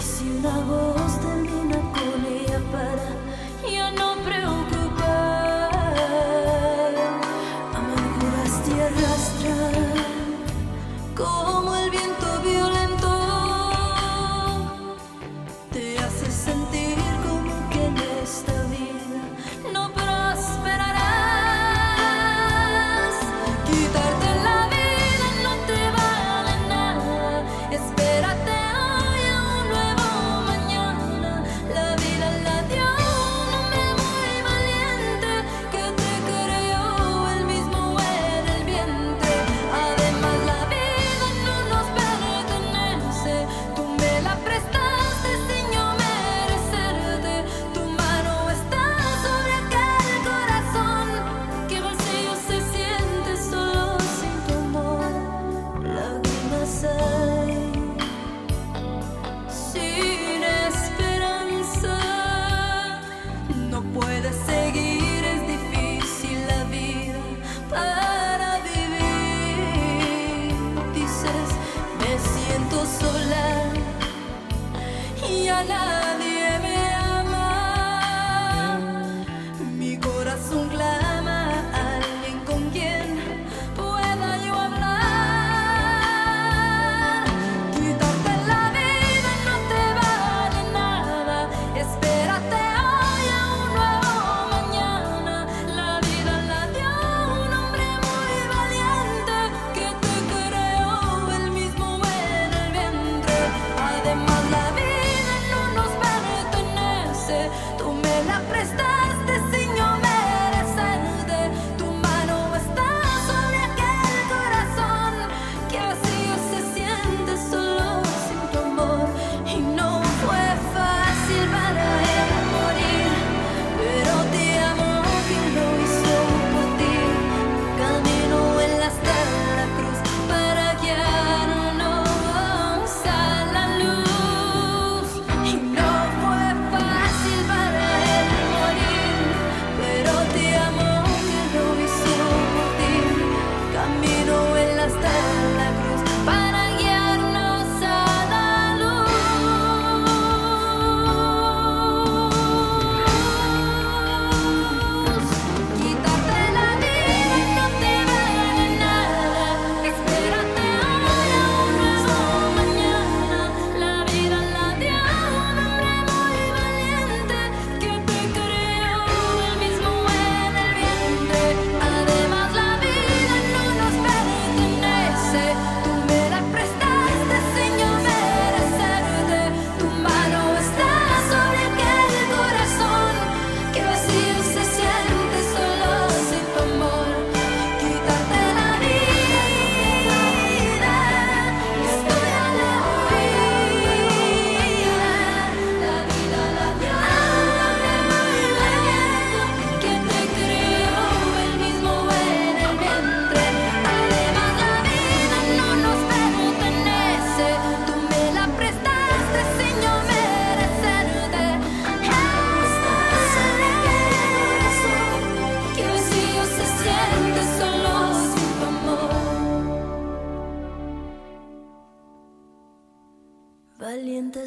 Si una voz termina con ella para ya no preocupar, amarguras te arrastrar como. la la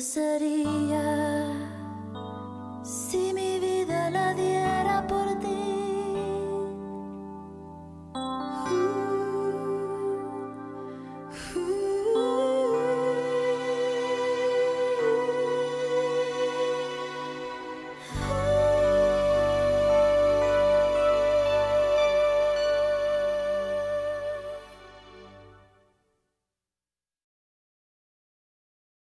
sería